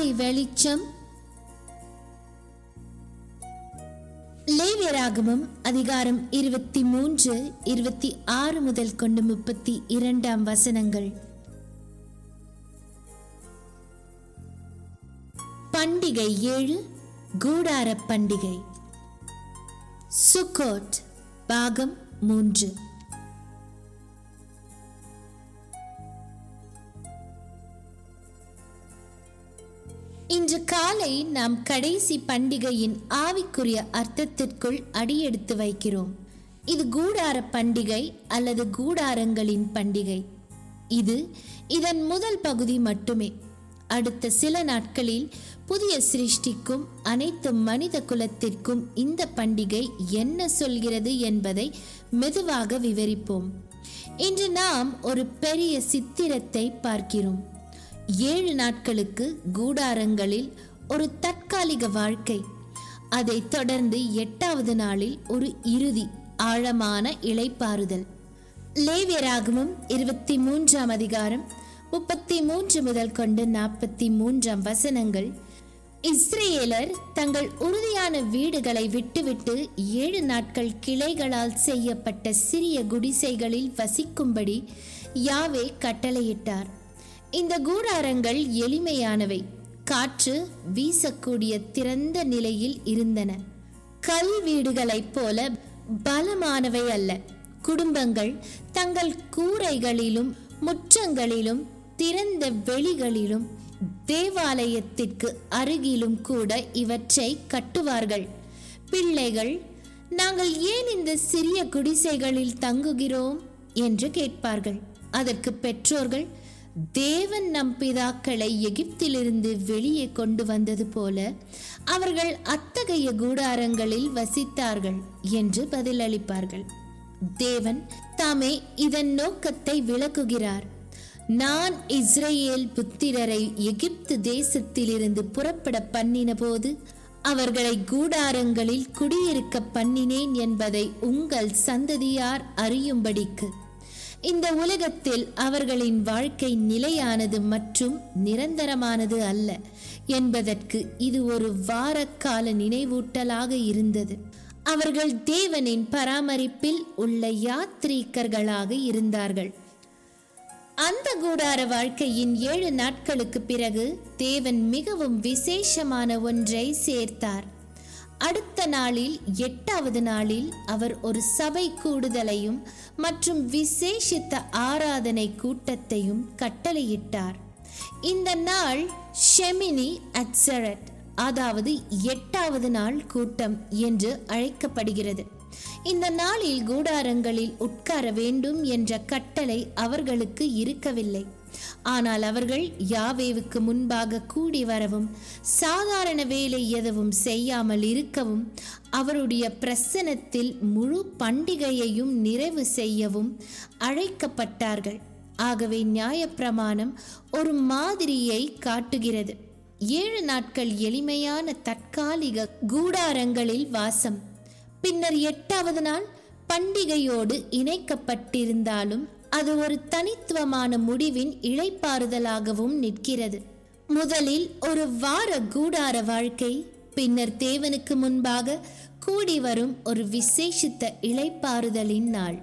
காலை வெளிச்சம். லேவியராகமம் அதிகாரம் இருபத்தி மூன்று இருபத்தி ஆறு முதல் கொண்டு முப்பத்தி இரண்டாம் வசனங்கள். பண்டிகை ஏழு கூடார பண்டிகை. சுக்கோட் பாகம் மூன்று. இன்று காலை நாம் கடைசி பண்டிகையின் ஆவிக்குரிய அர்த்தத்திற்குள் அடியெடுத்து வைக்கிறோம். இது கூடார பண்டிகை அல்லது கூடாரங்களின் பண்டிகை. இது இதன் முதல் பகுதி மட்டுமே. அடுத்த சில நாட்களில் புதிய சிருஷ்டிக்கும் அனைத்து மனித குலத்திற்கும் இந்த பண்டிகை என்ன சொல்கிறது என்பதை மெதுவாக விவரிப்போம். இன்று நாம் ஒரு பெரிய சித்திரத்தை பார்க்கிறோம். ஏழு நாட்களுக்கு கூடாரங்களில் ஒரு தற்காலிக வாழ்க்கை. அதைத் தொடர்ந்து எட்டாவது நாளில் ஒரு இறுதி ஆழமான இளைப்பாறுதல். லேவியராகமும் இருபத்தி மூன்றாம் அதிகாரம் முப்பத்தி மூன்று முதல் கொண்டு நாற்பத்தி மூன்றாம் வசனங்கள். இஸ்ரேலர் தங்கள் உறுதியான வீடுகளை விட்டுவிட்டு ஏழு நாட்கள் கிளைகளால் செய்யப்பட்ட சிறிய குடிசைகளில் வசிக்கும்படி யாவே கட்டளையிட்டார். இந்த கூடாரங்கள் எளிமையானவை. காற்று வீசக்கூடிய திறந்த நிலையில் இருந்தன. கல் வீடுகளைப் போல பலமானவை அல்ல. குடும்பங்கள் தங்கள் கூரைகளிலும் முற்றங்களிலும் திறந்த வெளிகளிலும் தேவாலயத்திற்கு அருகிலும் கூட இவற்றை கட்டுவார்கள். பிள்ளைகள் நாங்கள் ஏன் இந்த சிறிய குடிசைகளில் தங்குகிறோம்? என்று கேட்பார்கள். அதற்கு பெற்றோர்கள் தேவன் நம் பிதாக்களை எகிப்திலிருந்து வெளியே கொண்டு வந்தது போல அவர்கள் அத்தகைய கூடாரங்களில் வசித்தார்கள் என்று பதிலளிப்பார்கள். தேவன் தாமே இதன் நோக்கத்தை விளக்குகிறார். நான் இஸ்ரேல் புத்திரரை எகிப்து தேசத்திலிருந்து புறப்பட பண்ணின போது அவர்களை கூடாரங்களில் குடியிருக்க பண்ணினேன் என்பதை உங்கள் சந்ததியார் அறியும்படிக்கு. இந்த உலகத்தில் அவர்களின் வாழ்க்கை நிலையானது மற்றும் நிரந்தரமானது அல்ல என்பதற்கு இது ஒரு வாரக்கால நினைவூட்டலாக இருந்தது. அவர்கள் தேவனின் பராமரிப்பில் உள்ள யாத்ரீகர்களாக இருந்தார்கள். அந்த கூடார வாழ்க்கையின் ஏழு நாட்களுக்கு பிறகு தேவன் மிகவும் விசேஷமான ஒன்றை சேர்த்தார். அடுத்த நாளில் எட்டாவது நாளில் அவர் ஒரு சபை கூடுதலையும் மற்றும் விசேஷித்த ஆராதனை கூட்டத்தையும் கட்டளையிட்டார். இந்த நாள் ஷெமினி அட்சரட் அதாவது எட்டாவது நாள் கூட்டம் என்று அழைக்கப்படுகிறது. இந்த நாளில் கூடாரங்களில் உட்கார வேண்டும் என்ற கட்டளை அவர்களுக்கு இருக்கவில்லை. ஆனால் அவர்கள் யாவேவுக்கு முன்பாக கூடி வரவும் சாதாரண வேலை எதுவும் செய்யாமல் இருக்கவும் அவருடைய பிரசனத்தில் முழு பண்டிகையையும் நிறைவு செய்யவும் அழைக்கப்பட்டார்கள். ஆகவே நியாயப்பிரமாணம் ஒரு மாதிரியை காட்டுகிறது. ஏழு நாட்கள் எளிமையான தற்காலிக கூடாரங்களில் வாசம். பின்னர் எட்டாவது நாள் பண்டிகையோடு இணைக்கப்பட்டிருந்தாலும் அது ஒரு தனித்துவமான முடிவின் இழைப்பாறுதலாகவும் நிற்கிறது. முதலில் ஒரு வார கூடார வாழ்க்கை பின்னர் தேவனுக்கு முன்பாக கூடி வரும் ஒரு விசேஷித்த இழைப்பாறுதலின் நாள்.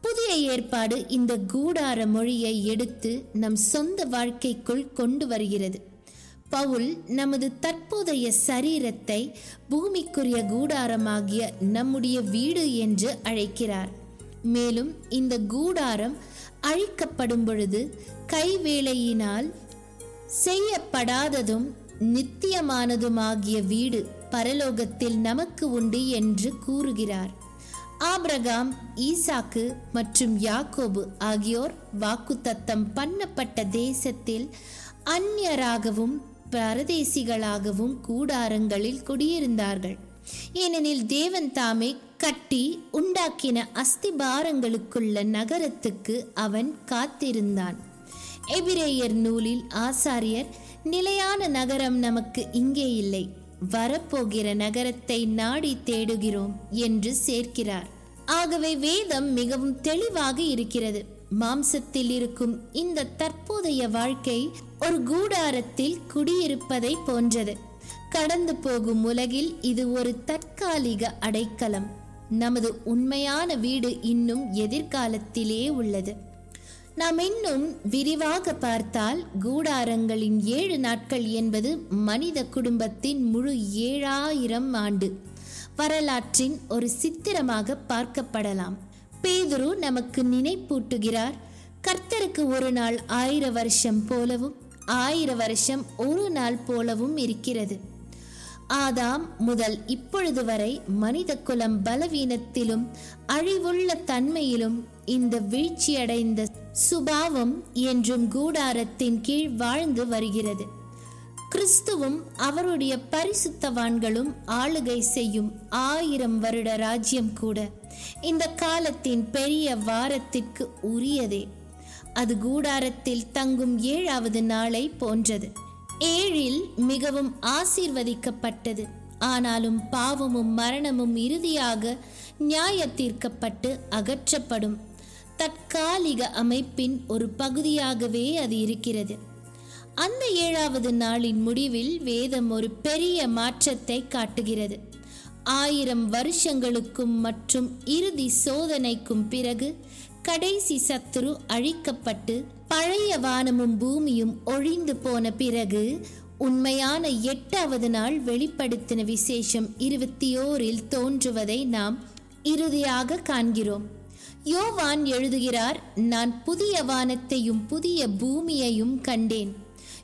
புதிய ஏற்பாடு இந்த கூடார மொழியை எடுத்து நம் சொந்த வாழ்க்கைக்குள் கொண்டு வருகிறது. பவுல் நமது தற்போதைய சரீரத்தை பூமிக்குரிய கூடாரமாகிய நம்முடைய வீடு என்று அழைக்கிறார். மேலும் இந்த கூடாரம் அழிக்கப்படும் பொழுது கைவேலையினால் செய்யப்படாததும் நித்தியமானதுமாகிய வீடு பரலோகத்தில் நமக்கு உண்டு என்று கூறுகிறார். ஆப்ரகாம் ஈசாக்கு மற்றும் யாக்கோபு ஆகியோர் வாக்குத்தத்தம் பண்ணப்பட்ட தேசத்தில் அந்நியராகவும் பரதேசிகளாகவும் கூடாரங்களில் குடியிருந்தார்கள். ஏனெனில் தேவன் தாமே கட்டி உண்டாக்கின அஸ்திபாரங்களுக்குள்ள நகரத்துக்கு அவன் காத்திருந்தான். எபிரேயர் நூலில் ஆசாரியர் நிலையான நகரம் நமக்கு இங்கே இல்லை. வரப்போகிற நகரத்தை நாடி தேடுகிறோம் என்று சேர்க்கிறார். ஆகவே வேதம் மிகவும் தெளிவாக இருக்கிறது. மாம்சத்தில் இருக்கும் இந்த தற்போதைய வாழ்க்கை ஒரு கூடாரத்தில் குடியிருப்பதை போன்றது. கடந்து போகும் உலகில் இது ஒரு தற்காலிக அடைக்கலம். நமது உண்மையான வீடு இன்னும் எதிர்காலத்திலே உள்ளது. நாம் இன்னும் விரிவாக பார்த்தால் கூடாரங்களின் ஏழு நாட்கள் என்பது மனித குடும்பத்தின் முழு ஏழாயிரம் ஆண்டு. வரலாற்றின் ஒரு சித்திரமாக பார்க்கப்படலாம். பேதுரு நமக்கு நினைப்பூட்டுகிறார் கர்த்தருக்கு ஒரு நாள் ஆயிர வருஷம் போலவும் ஆயிர வருஷம் ஒரு நாள் போலவும் இருக்கிறது. ஆதாம் முதல் இப்பொழுது வரை மனித குலம் பலவீனத்திலும் அழிவுள்ள தன்மையிலும் இந்த வீழ்ச்சியடைந்த சுபாவம் என்றும் கூடாரத்தின் கீழ் வாழ்ந்து வருகிறது. கிறிஸ்துவும் அவருடைய பரிசுத்தவான்களும் ஆளுகை செய்யும் ஆயிரம் வருட ராஜ்யம் கூட இந்த காலத்தின் பெரிய வாரத்திற்கு உரியதே. அது கூடாரத்தில் தங்கும் ஏழாவது நாளை போன்றது. ஏழில் மிகவும் ஆசீர்வதிக்கப்பட்டது. ஆனாலும் பாவமும் மரணமும் இறுதியாக நியாய தீர்க்கப்பட்டு அகற்றப்படும். தற்காலிக அமைப்பின் ஒரு பகுதியாகவே அது இருக்கிறது. அந்த ஏழாவது நாளின் முடிவில் வேதம் ஒரு பெரிய மாற்றத்தை காட்டுகிறது. ஆயிரம் வருஷங்களுக்கும் மற்றும் இறுதி சோதனைக்கும் பிறகு கடைசி சத்துரு அழிக்கப்பட்டு பழைய வானமும் பூமியும் ஒழிந்து போன பிறகு உண்மையான எட்டாவது நாள் வெளிப்படுத்தின விசேஷம் இருபத்தி ஓரில் தோன்றுவதை நாம் இறுதியாக காண்கிறோம். யோவான் எழுதுகிறார் நான் புதிய வானத்தையும் புதிய பூமியையும் கண்டேன்.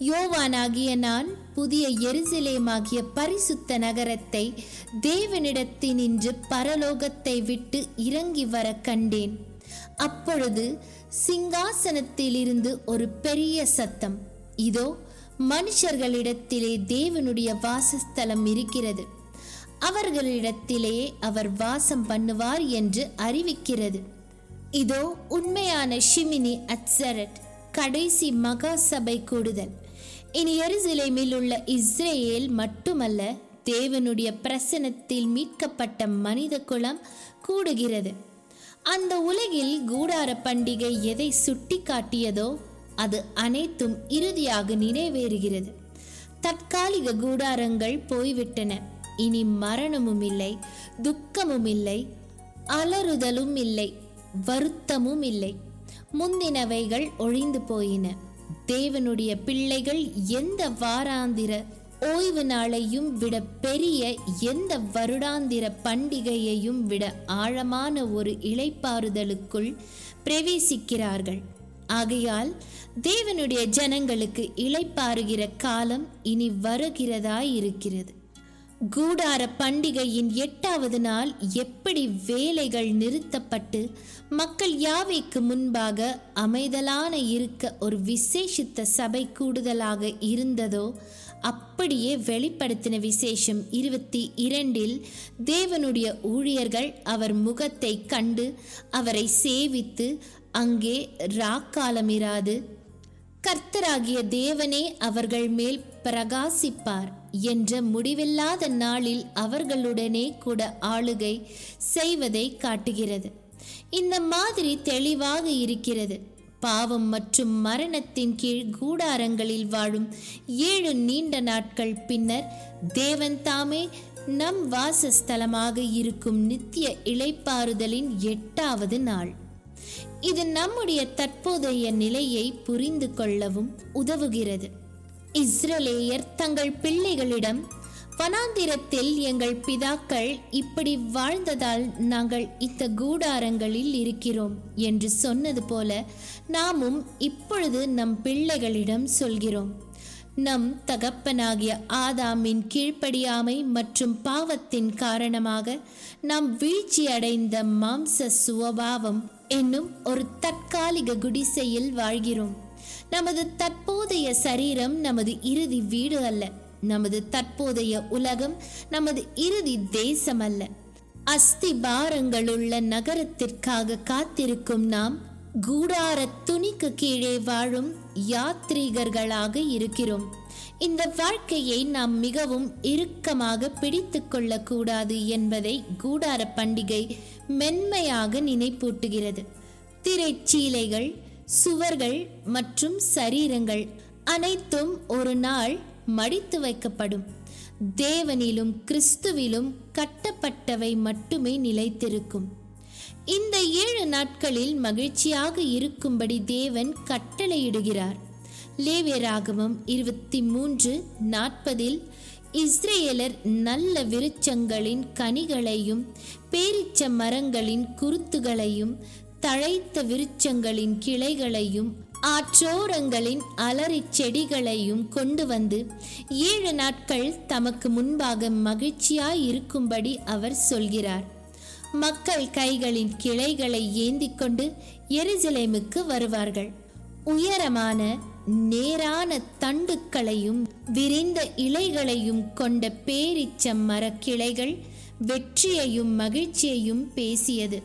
யோவானாகிய நான் புதிய எருசலேமாகிய பரிசுத்த நகரத்தை தேவனிடத்தினின்று பரலோகத்தை விட்டு இறங்கி வர கண்டேன். அப்பொழுது சிங்காசனத்திலிருந்து ஒரு பெரிய சத்தம். இதோ மனுஷர்களிடத்திலே தேவனுடைய வாசஸ்தலம் இருக்கிறது. அவர்களிடத்திலேயே அவர் வாசம் பண்ணுவார் என்று அறிவிக்கிறது. இதோ உண்மையான ஷிமினி அட்சரட் கடைசி மகா சபை கூடுதல். இனி எருசலேமில் உள்ள இஸ்ரேல் மட்டுமல்ல தேவனுடைய பிரசனத்தில் மீட்கப்பட்ட மனித குலம் கூடுகிறது. அந்த உலகில் கூடார பண்டிகை எதை சுட்டி காட்டியதோ அது அனைத்தும் இறுதியாக நிறைவேறுகிறது. தற்காலிக கூடாரங்கள் போய்விட்டன. இனி மரணமும் இல்லை துக்கமும் இல்லை அலறுதலும் இல்லை வருத்தமும் இல்லை. முந்தினவைகள் ஒழிந்து போயின. தேவனுடைய பிள்ளைகள் எந்த வாராந்திர ஓய்வு நாளையும் விட பெரிய எந்த வருடாந்திர பண்டிகையையும் விட ஆழமான ஒரு இழைப்பாறுதலுக்குள் பிரவேசிக்கிறார்கள். ஆகையால் தேவனுடைய ஜனங்களுக்கு இழைப்பாறுகிற காலம் இனி வருகிறதாய் இருக்கிறது கூடார பண்டிகையின் எட்டாவது நாள் எப்படி வேலைகள் நிறுத்தப்பட்டு மக்கள் யாவைக்கு முன்பாக அமைதலான இருக்க ஒரு விசேஷித்த சபை கூடுதலாக இருந்ததோ அப்படியே வெளிப்படுத்தின விசேஷம் இருபத்தி இரண்டில் தேவனுடைய ஊழியர்கள் அவர் முகத்தை கண்டு அவரை சேவித்து அங்கே ராக்காலமிராது கர்த்தராகிய தேவனே அவர்கள் மேல் பிரகாசிப்பார் என்ற முடிவில்லாத நாளில் அவர்களுடனே கூட ஆளுகை செய்வதை காட்டுகிறது. இந்த மாதிரி தெளிவாக இருக்கிறது. பாவம் மற்றும் மரணத்தின் கீழ் கூடாரங்களில் வாழும் ஏழு நீண்ட நாட்கள் பின்னர் தேவன் தாமே நம் வாசஸ்தலமாக இருக்கும் நித்திய இளைப்பாறுதலின் எட்டாவது நாள். இது நம்முடைய தற்போதைய நிலையை புரிந்து கொள்ளவும் உதவுகிறது. இஸ்ரேலேயர் தங்கள் பிள்ளைகளிடம் வனாந்திரத்தில் எங்கள் பிதாக்கள் இப்படி வாழ்ந்ததால் நாங்கள் இந்த கூடாரங்களில் இருக்கிறோம் என்று சொன்னது போல நாமும் இப்பொழுது நம் பிள்ளைகளிடம் சொல்கிறோம். நம் தகப்பனாகிய ஆதாமின் கீழ்ப்படியாமை மற்றும் பாவத்தின் காரணமாக நாம் வீழ்ச்சி அடைந்த மாம்ச சுவபாவம் என்னும் ஒரு தற்காலிக குடிசையில் வாழ்கிறோம். நமது தற்போதைய சரீரம் நமது இறுதி வீடு அல்ல. நமது தற்போதைய உலகம் நமது இறுதி தேசம் அல்ல அஸ்தி பாரங்களுள்ள நகரத்திற்காக காத்திருக்கும் நாம் கூடார துணிக்கு கீழே வாழும் யாத்ரீகர்களாக இருக்கிறோம். இந்த வாழ்க்கையை நாம் மிகவும் இறுக்கமாக பிடித்து கொள்ளக்கூடாது என்பதை கூடார பண்டிகை மென்மையாக நினைப்பூட்டுகிறது. திரைச்சீலைகள் சுவர்கள் மற்றும் சரீரங்கள் அனைத்தும் ஒரு நாள் மடித்து வைக்கப்படும். தேவனிலும் கிறிஸ்துவிலும் கட்டப்பட்டவை மட்டுமே நிலைத்திருக்கும். இந்த ஏழு நாட்களில் மகிழ்ச்சியாக இருக்கும்படி தேவன் கட்டளையிடுகிறார். லேவியராகமம் இருபத்தி மூன்று நாற்பதில் இஸ்ரேலர் நல்ல விருச்சங்களின் கனிகளையும் பேரிச்ச மரங்களின் குருத்துகளையும் தழைத்த விருச்சங்களின் கிளைகளையும் ஆற்றோரங்களின் அலறிச் செடிகளையும் கொண்டு வந்து ஏழு நாட்கள் தமக்கு முன்பாக மகிழ்ச்சியாய் இருக்கும்படி அவர் சொல்கிறார். மக்கள் கைகளின் கிளைகளை ஏந்தி கொண்டு எருசலேமுக்கு வருவார்கள். உயரமான நேரான தண்டுக்களையும் விரிந்த இலைகளையும் கொண்ட பேரிச்ச மரக்கிளைகள் வெற்றியையும் மகிழ்ச்சியையும் பேசியது.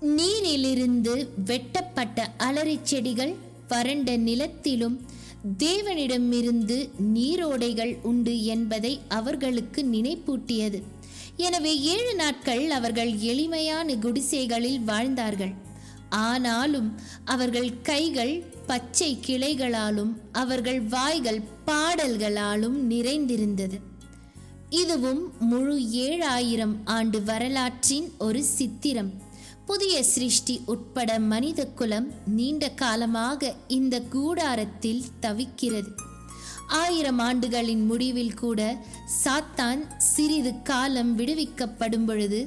நீரிலிருந்து வெட்டப்பட்ட அலறி செடிகள் வறண்ட நிலத்திலும் தேவனிடமிருந்து நீரோடைகள் உண்டு என்பதை அவர்களுக்கு நினைப்பூட்டியது. எனவே ஏழு நாட்கள் அவர்கள் எளிமையான குடிசைகளில் வாழ்ந்தார்கள். ஆனாலும் அவர்கள் கைகள் பச்சை கிளைகளாலும் அவர்கள் வாய்கள் பாடல்களாலும் நிறைந்திருந்தது. இதுவும் முழு ஏழாயிரம் ஆண்டு வரலாற்றின் ஒரு சித்திரம். புதிய சிருஷ்டி உட்பட மனித குலம் நீண்ட காலமாக இந்த கூடாரத்தில் தவிக்கிறது. ஆயிரம் ஆண்டுகளின் முடிவில் கூட சாத்தான் சிறிது காலம் விடுவிக்கப்படும் பொழுது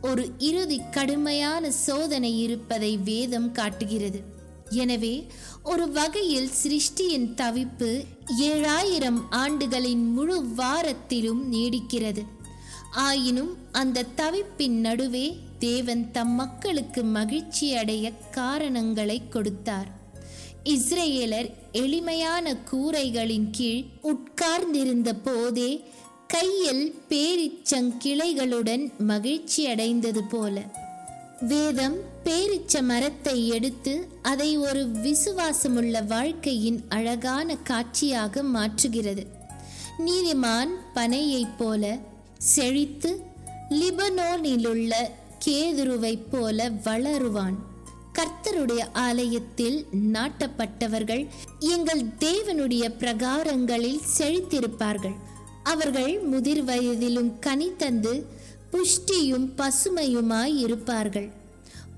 ஒரு இறுதி கடுமையான சோதனை இருப்பதை வேதம் காட்டுகிறது. எனவே ஒரு வகையில் சிருஷ்டியின் தவிப்பு ஏழாயிரம் ஆண்டுகளின் முழு வாரத்திலும் நீடிக்கிறது. ஆயினும் அந்த தவிப்பின் நடுவே தேவன் தம் மக்களுக்கு மகிழ்ச்சி அடைய காரணங்களை கொடுத்தார். இஸ்ரேலர் எளிமையான கூரைகளின் கீழ் உட்கார்ந்திருந்த போதே கையில் பேரிச்சங்கிளைகளுடன் மகிழ்ச்சி அடைந்தது போல. வேதம் பேரிச்ச மரத்தை எடுத்து அதை ஒரு விசுவாசமுள்ள வாழ்க்கையின் அழகான காட்சியாக மாற்றுகிறது. நீதிமான் பனையைப் போல செழித்து லிபனோனிலுள்ள கேதுருவைப் போல வளருவான். கர்த்தருடைய ஆலயத்தில் நாட்டப்பட்டவர்கள் எங்கள் தேவனுடைய பிரகாரங்களில் செழித்திருப்பார்கள். அவர்கள் முதிர் வயதிலும் கனி தந்து புஷ்டியும் பசுமையுமாய் இருப்பார்கள்.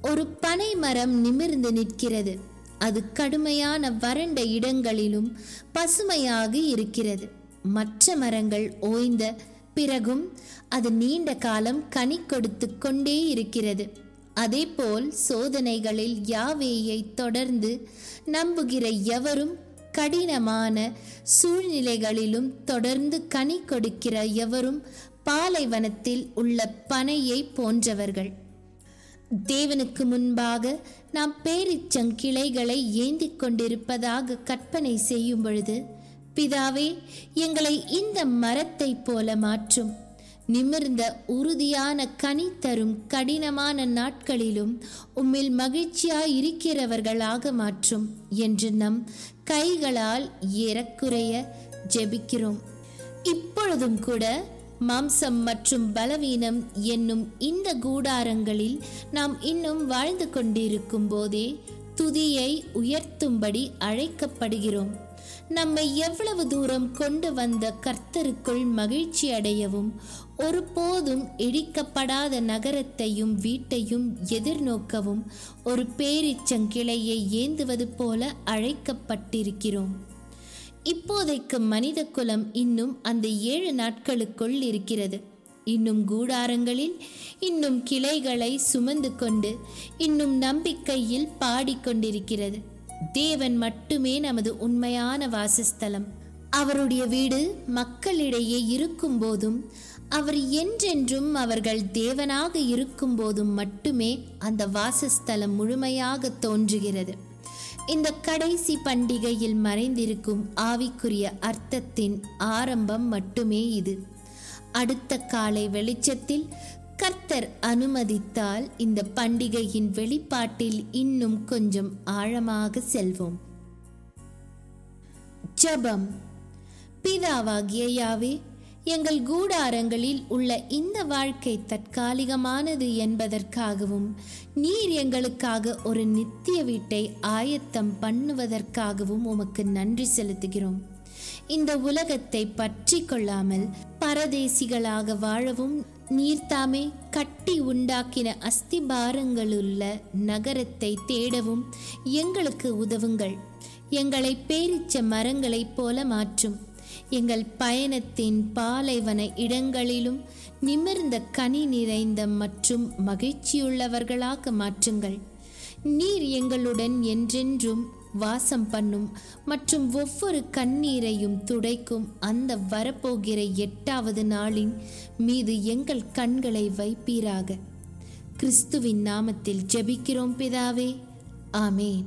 ஒரு பனை மரம் நிமிர்ந்து நிற்கிறது. அது கடுமையான வறண்ட இடங்களிலும் பசுமையாக இருக்கிறது. மற்ற மரங்கள் ஓய்ந்த பிறகும் அது நீண்ட காலம் கனி கொடுத்து கொண்டே இருக்கிறது. அதேபோல் சோதனைகளில் யாவேயை தொடர்ந்து நம்புகிற எவரும் கடினமான சூழ்நிலைகளிலும் தொடர்ந்து கனி கொடுக்கிற எவரும் பாலைவனத்தில் உள்ள பனையை போன்றவர்கள். தேவனுக்கு முன்பாக நாம் பேரிச்சங்கிளைகளை ஏந்தி கொண்டிருப்பதாக கற்பனை செய்யும் பொழுது பிதாவே எங்களை இந்த மரத்தைப் போல மாற்றும். நிமிர்ந்த உறுதியான கனி தரும் கடினமான நாட்களிலும் உம்மில் மகிழ்ச்சியாய் இருக்கிறவர்களாக மாற்றும் என்று நம் கைகளால் ஏறக்குறைய ஜெபிக்கிறோம். இப்பொழுதும் கூட மாம்சம் மற்றும் பலவீனம் என்னும் இந்த கூடாரங்களில் நாம் இன்னும் வாழ்ந்து கொண்டிருக்கும் போதே துதியை உயர்த்தும்படி அழைக்கப்படுகிறோம். நம்மை எவ்வளவு தூரம் கொண்டு வந்த கர்த்தருக்குள் மகிழ்ச்சி அடையவும் ஒருபோதும் இடிக்கப்படாத நகரத்தையும் வீட்டையும் எதிர்நோக்கவும் ஒரு பேரிச்சங்கிளையை ஏந்துவது போல அழைக்கப்பட்டிருக்கிறோம். இப்போதைக்கு மனித குலம் இன்னும் அந்த ஏழு நாட்களுக்குள் இருக்கிறது. இன்னும் கூடாரங்களில் இன்னும் கிளைகளை சுமந்து கொண்டு இன்னும் நம்பிக்கையில் பாடிக்கொண்டிருக்கிறது. தேவன் மட்டுமே நமது உண்மையான வாசஸ்தலம். அவருடைய வீடு மக்களிடையே இருக்கும் போதும் அவர் என்றென்றும் அவர்கள் தேவனாக இருக்கும் போதும் மட்டுமே அந்த வாசஸ்தலம் முழுமையாக தோன்றுகிறது. இந்த கடைசி பண்டிகையில் மறைந்திருக்கும் ஆவிக்குரிய அர்த்தத்தின் ஆரம்பம் மட்டுமே இது. அடுத்த காலை வெளிச்சத்தில் கர்த்தர் அனுமதித்தால் இந்த பண்டிகையின் வெளிப்பாட்டில் இன்னும் கொஞ்சம் ஆழமாக செல்வோம். ஜபம். பிதாவாகிய யாவே எங்கள் கூடாரங்களில் உள்ள இந்த வாழ்க்கை தற்காலிகமானது என்பதற்காகவும் நீர் எங்களுக்காக ஒரு நித்திய வீட்டை ஆயத்தம் பண்ணுவதற்காகவும் உமக்கு நன்றி செலுத்துகிறோம். இந்த உலகத்தை பற்றி கொள்ளாமல் பரதேசிகளாக வாழவும் நீர்தாமே கட்டி உண்டாக்கின அஸ்திபாரங்களுள்ள நகரத்தை தேடவும் எங்களுக்கு உதவுங்கள். எங்களை பேரிச்ச மரங்களைப் போல மாற்றும். எங்கள் பயணத்தின் பாலைவன இடங்களிலும் நிமிர்ந்த கனி நிறைந்த மற்றும் மகிழ்ச்சியுள்ளவர்களாக மாற்றுங்கள். நீர் எங்களுடன் என்றென்றும் வாசம் பண்ணும் மற்றும் ஒவ்வொரு கண்ணீரையும் துடைக்கும் அந்த வரப்போகிற எட்டாவது நாளின் மீது எங்கள் கண்களை வைப்பீராக. கிறிஸ்துவின் நாமத்தில் ஜெபிக்கிறோம் பிதாவே. ஆமேன்.